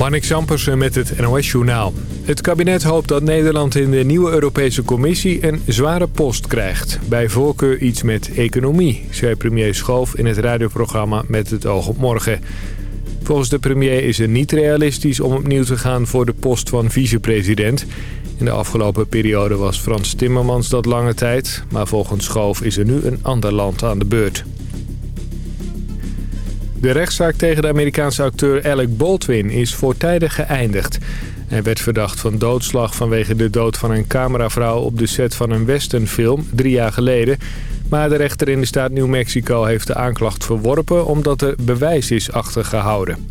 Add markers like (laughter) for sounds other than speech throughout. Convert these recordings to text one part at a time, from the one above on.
Marnik Sampersen met het NOS-journaal. Het kabinet hoopt dat Nederland in de nieuwe Europese Commissie een zware post krijgt. Bij voorkeur iets met economie, zei premier Schoof in het radioprogramma Met het oog op morgen. Volgens de premier is het niet realistisch om opnieuw te gaan voor de post van vicepresident. In de afgelopen periode was Frans Timmermans dat lange tijd, maar volgens Schoof is er nu een ander land aan de beurt. De rechtszaak tegen de Amerikaanse acteur Alec Baldwin is voortijdig geëindigd. Hij werd verdacht van doodslag vanwege de dood van een cameravrouw op de set van een westernfilm drie jaar geleden. Maar de rechter in de staat New Mexico heeft de aanklacht verworpen omdat er bewijs is achtergehouden.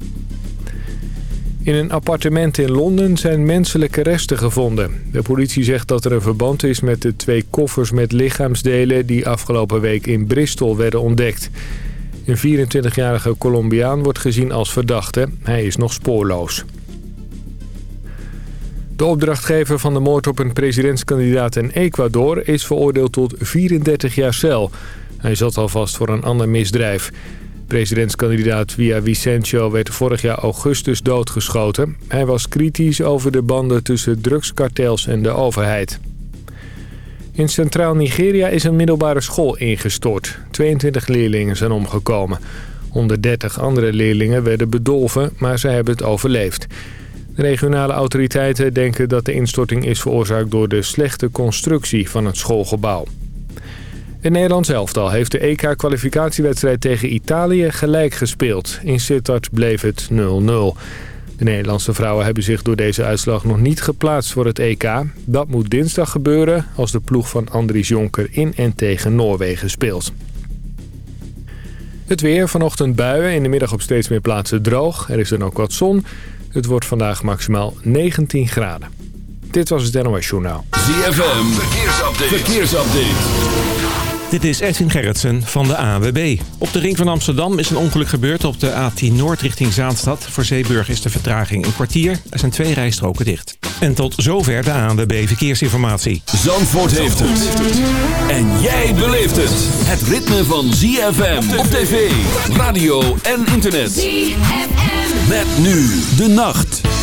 In een appartement in Londen zijn menselijke resten gevonden. De politie zegt dat er een verband is met de twee koffers met lichaamsdelen... die afgelopen week in Bristol werden ontdekt. Een 24-jarige Colombiaan wordt gezien als verdachte. Hij is nog spoorloos. De opdrachtgever van de moord op een presidentskandidaat in Ecuador... is veroordeeld tot 34 jaar cel. Hij zat al vast voor een ander misdrijf. Presidentskandidaat Via Vicencio werd vorig jaar augustus doodgeschoten. Hij was kritisch over de banden tussen drugskartels en de overheid. In centraal Nigeria is een middelbare school ingestort. 22 leerlingen zijn omgekomen. 130 andere leerlingen werden bedolven, maar ze hebben het overleefd. De regionale autoriteiten denken dat de instorting is veroorzaakt door de slechte constructie van het schoolgebouw. Het Nederlands elftal heeft de EK-kwalificatiewedstrijd tegen Italië gelijk gespeeld. In Sittard bleef het 0-0. De Nederlandse vrouwen hebben zich door deze uitslag nog niet geplaatst voor het EK. Dat moet dinsdag gebeuren als de ploeg van Andries Jonker in en tegen Noorwegen speelt. Het weer, vanochtend buien, in de middag op steeds meer plaatsen droog. Er is dan ook wat zon. Het wordt vandaag maximaal 19 graden. Dit was het NOS Journaal. ZFM, verkeersupdate. verkeersupdate. Dit is Edwin Gerritsen van de AWB. Op de ring van Amsterdam is een ongeluk gebeurd op de A10 Noord richting Zaanstad. Voor Zeeburg is de vertraging een kwartier. Er zijn twee rijstroken dicht. En tot zover de ANWB Verkeersinformatie. Zandvoort heeft het. En jij beleeft het. Het ritme van ZFM op tv, radio en internet. ZFM. Met nu de nacht.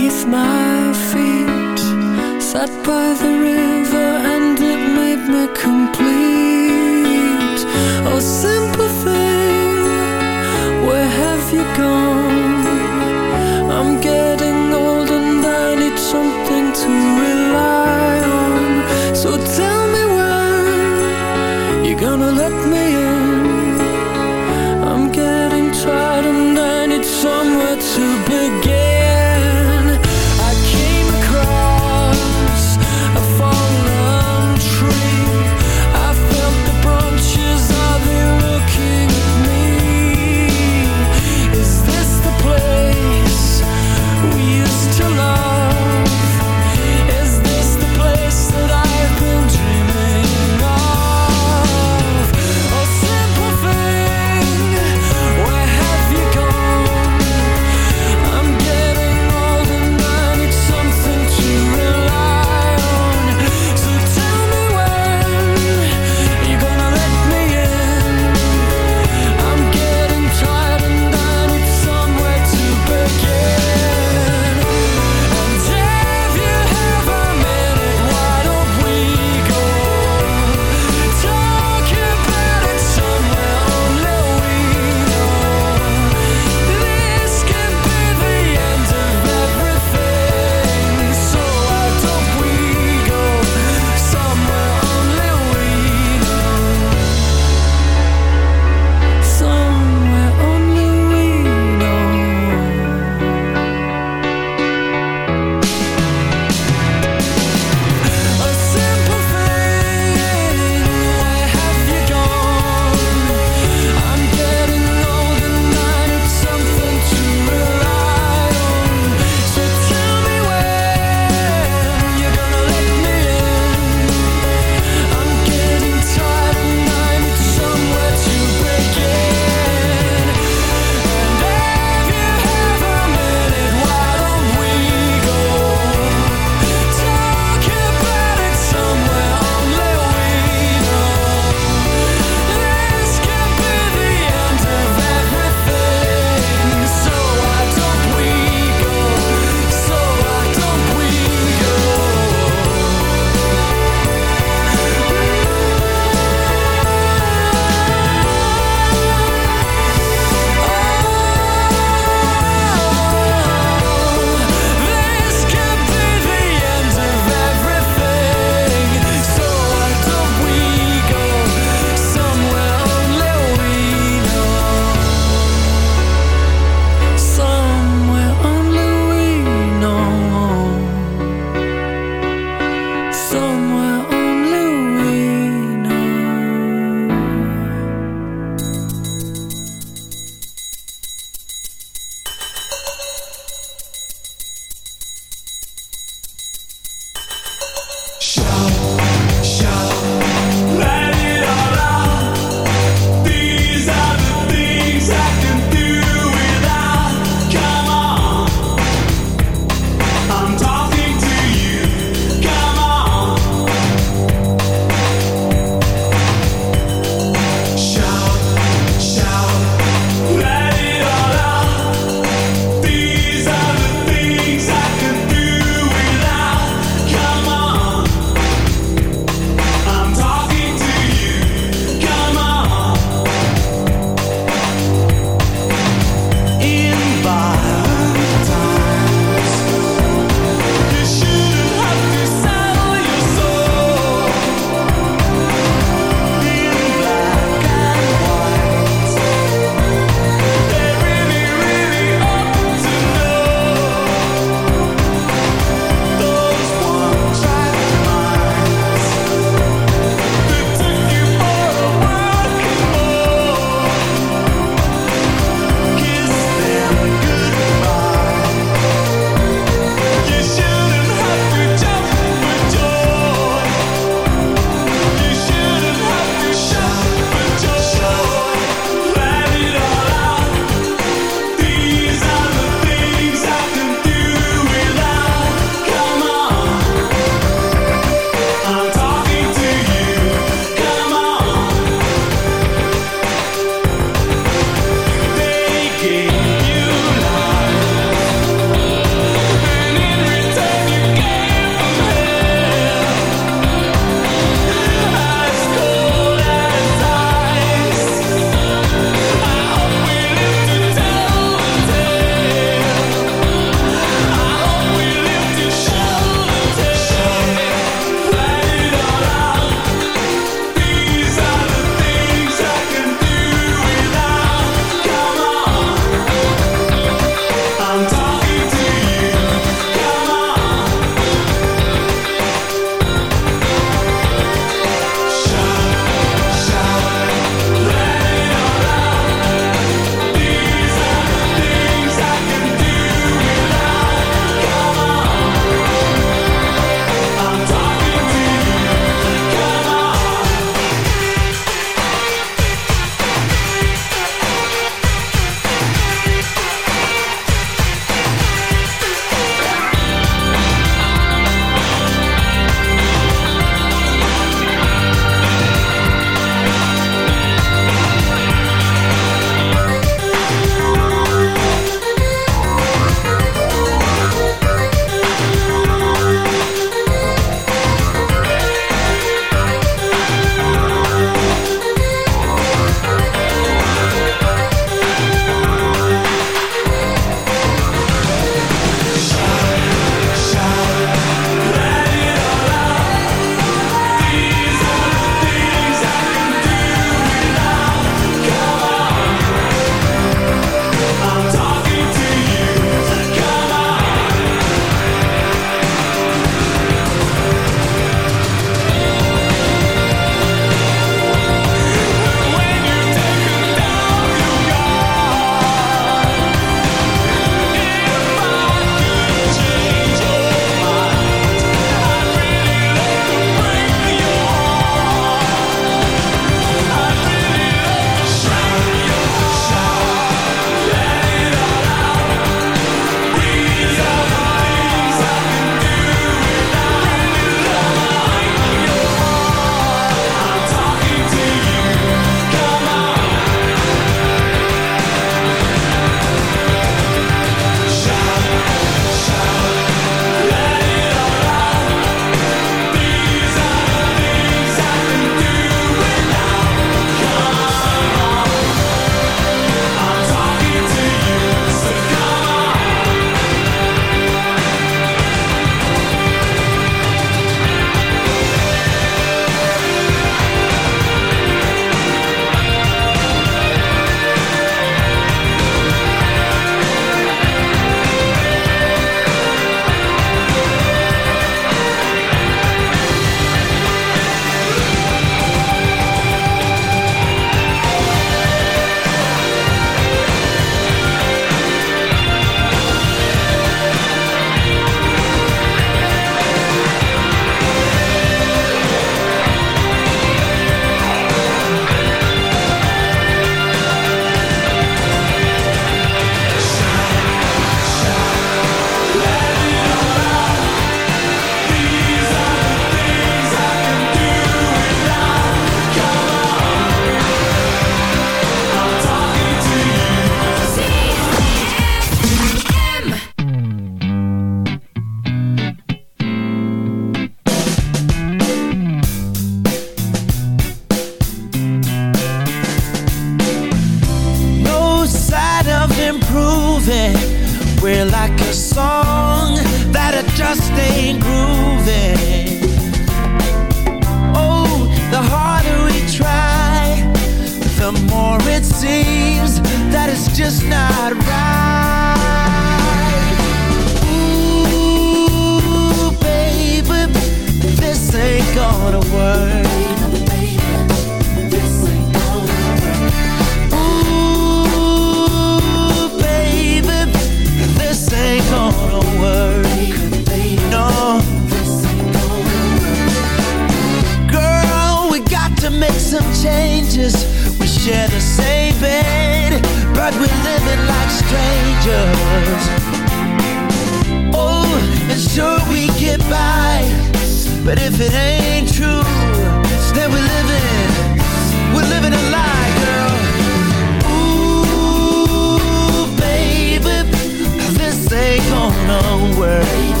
Ain't gonna work.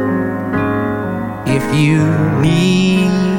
you need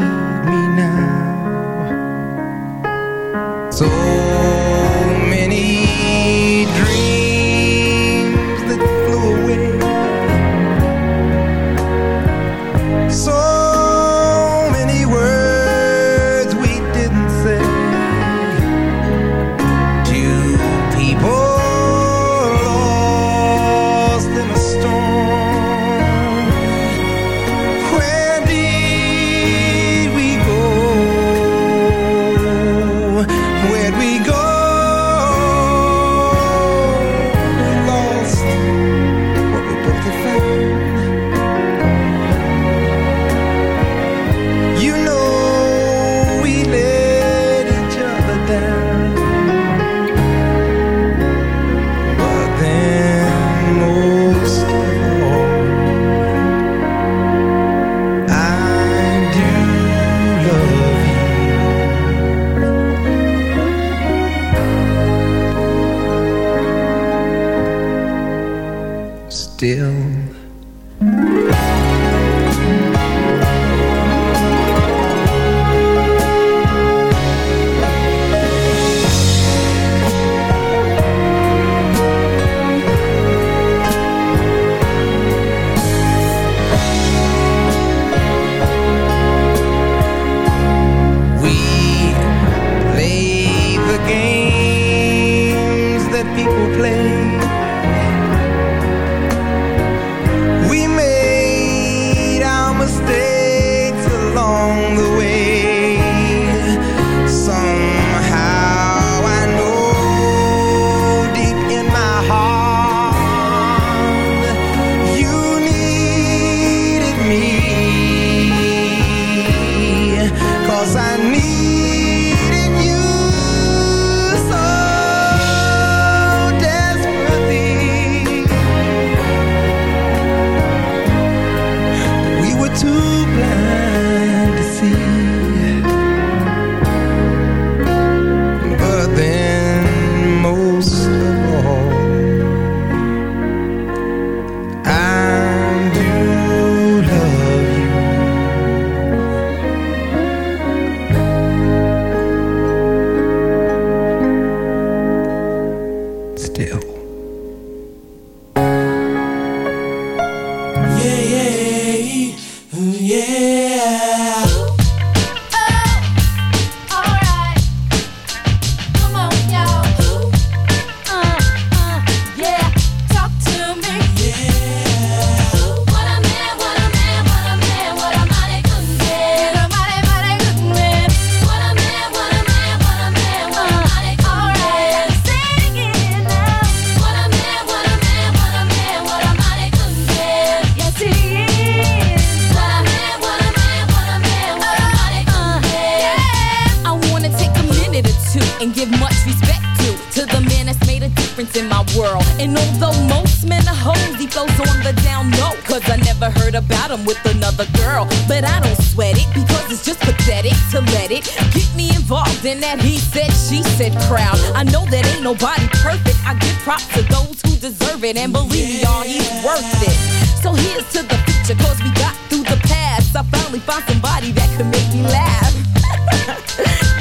Cause I never heard about him with another girl. But I don't sweat it because it's just pathetic to let it get me involved in that he said, she said crowd. I know that ain't nobody perfect. I give props to those who deserve it. And believe me, y'all, he's worth it. So here's to the future, cause we got through the past. I finally found somebody that could make me laugh.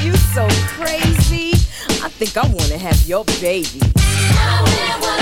(laughs) you so crazy. I think I wanna have your baby. Yes,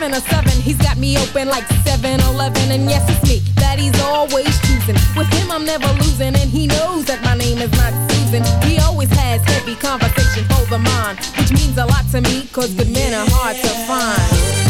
7 to 7, he's got me open like 7-Eleven. And yes, it's me that he's always choosing. With him, I'm never losing. And he knows that my name is not Susan. He always has heavy conversation over mine. Which means a lot to me, cause good men are hard to find.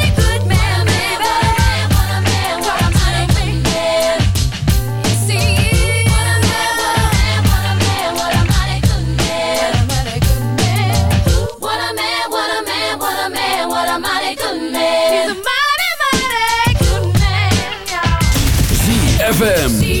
ZFM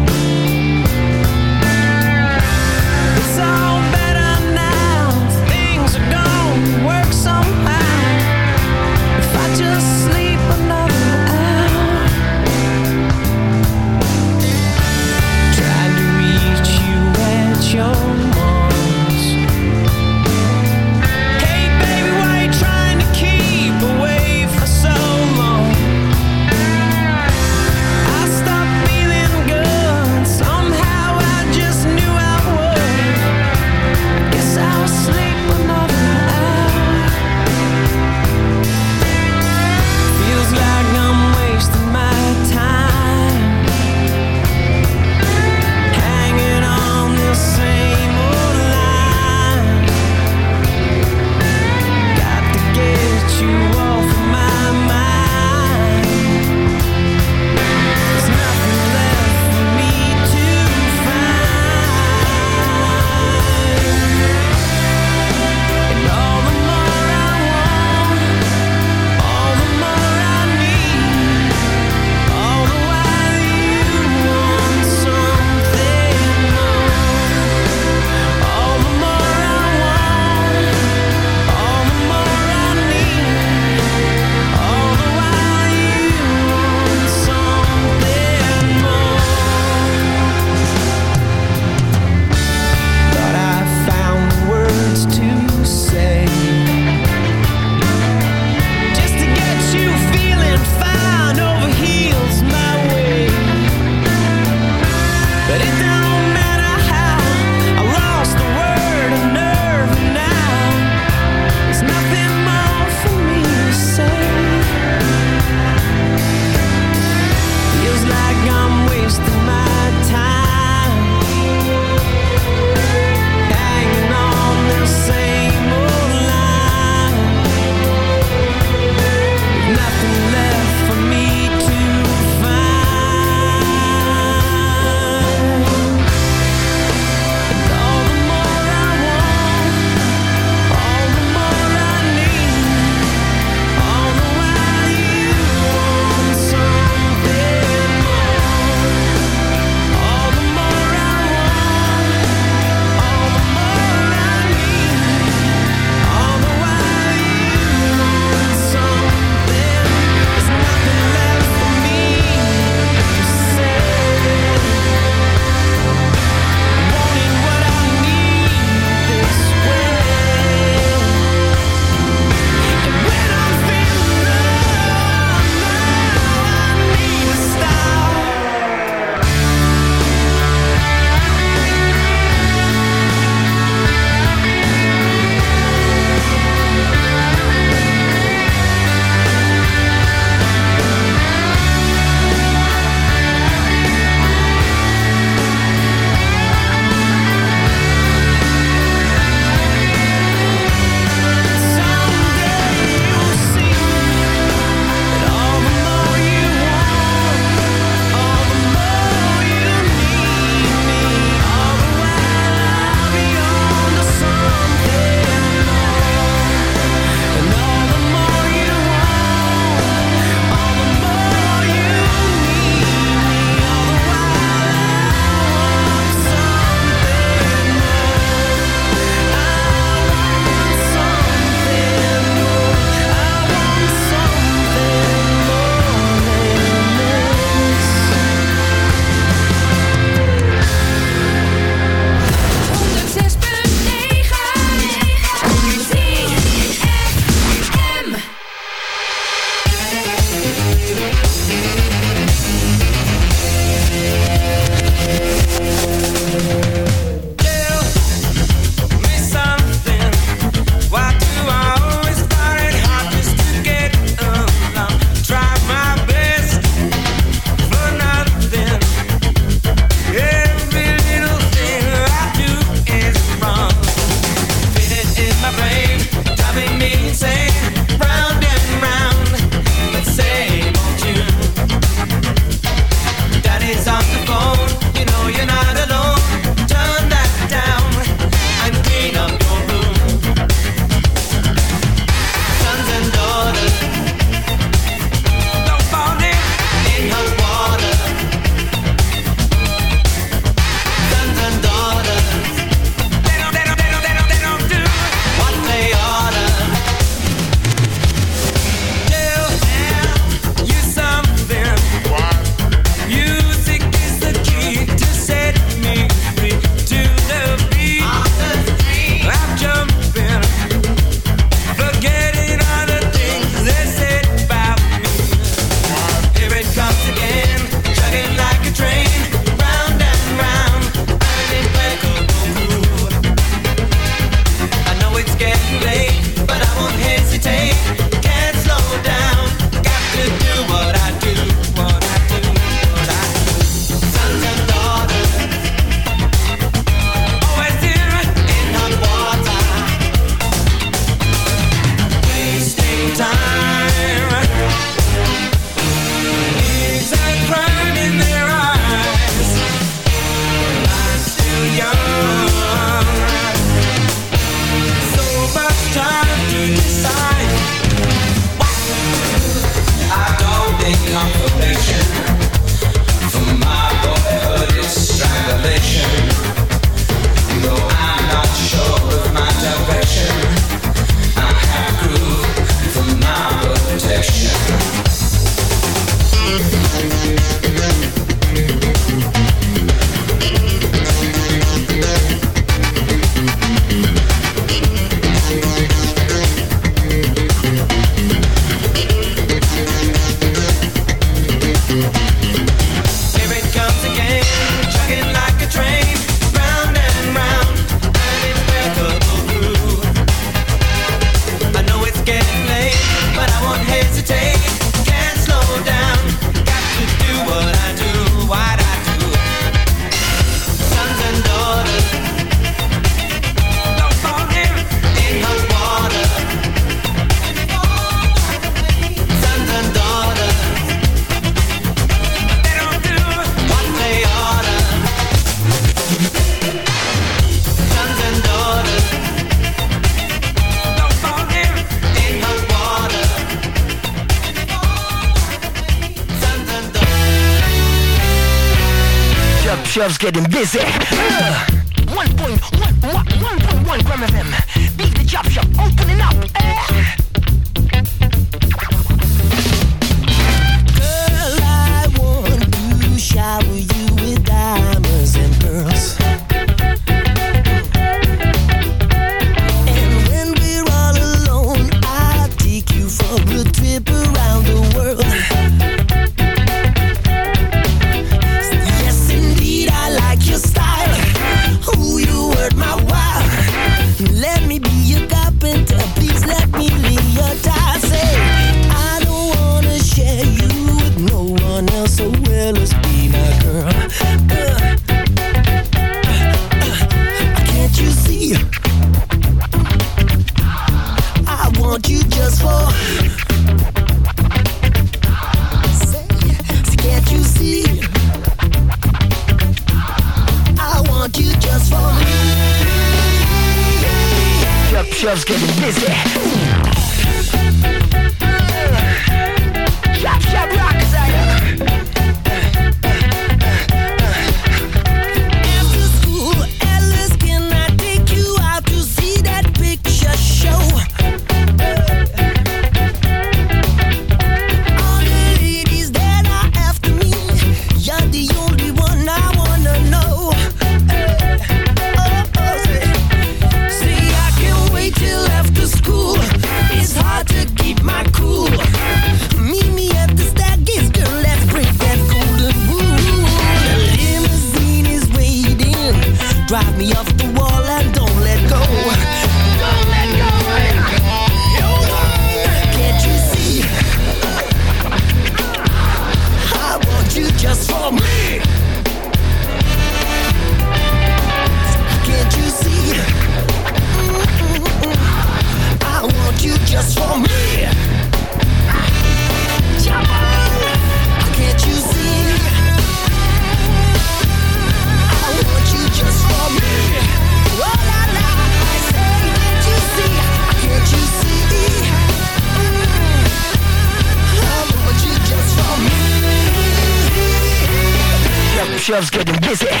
getting busy.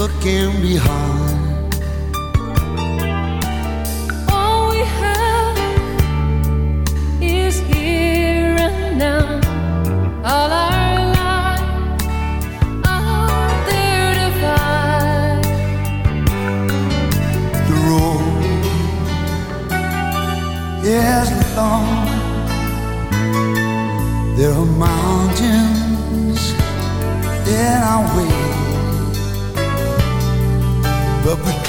looking behind. All we have is here and now. All our lives are there to find. The road is long. There are mountains in our way.